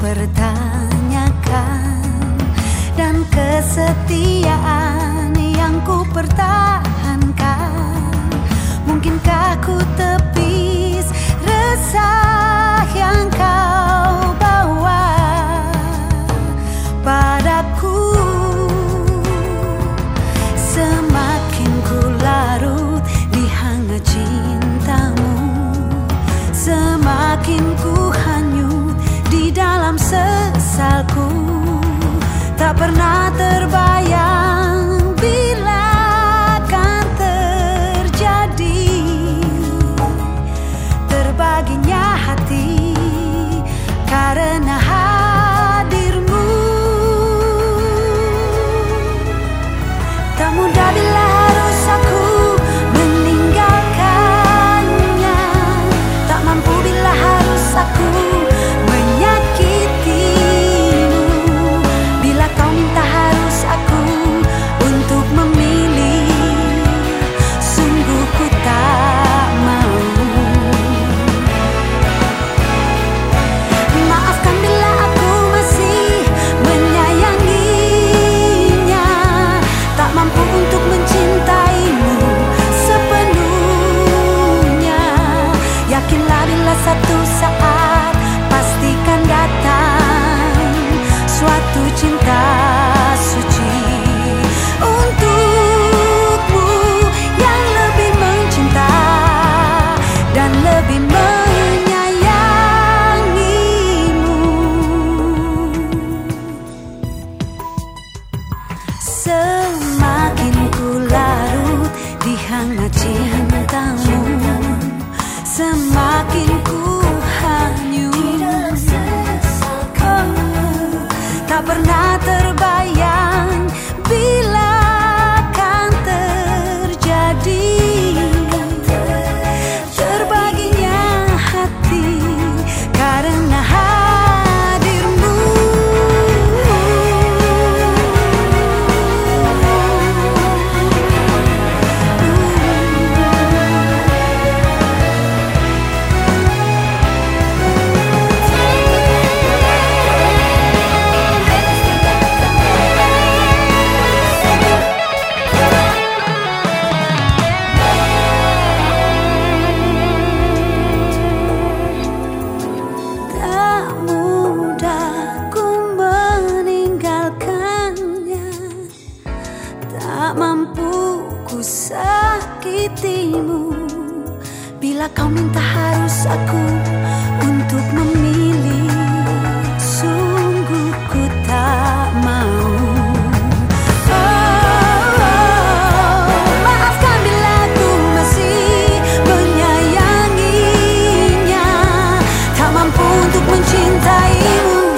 pertanyakan dan kesetiaan yang ku pertahankan mungkinkah ku tepis resah? pernah Bila satu saat pastikan datang suatu cinta suci untukmu yang lebih mencinta dan lebih menyayangimu. Semakin ku larut di hangat cintamu, semakin aquí. Bila kau minta harus aku untuk memilih Sungguh ku tak mau oh, oh, oh. Maafkan bila ku masih menyayanginya Tak mampu untuk mencintaimu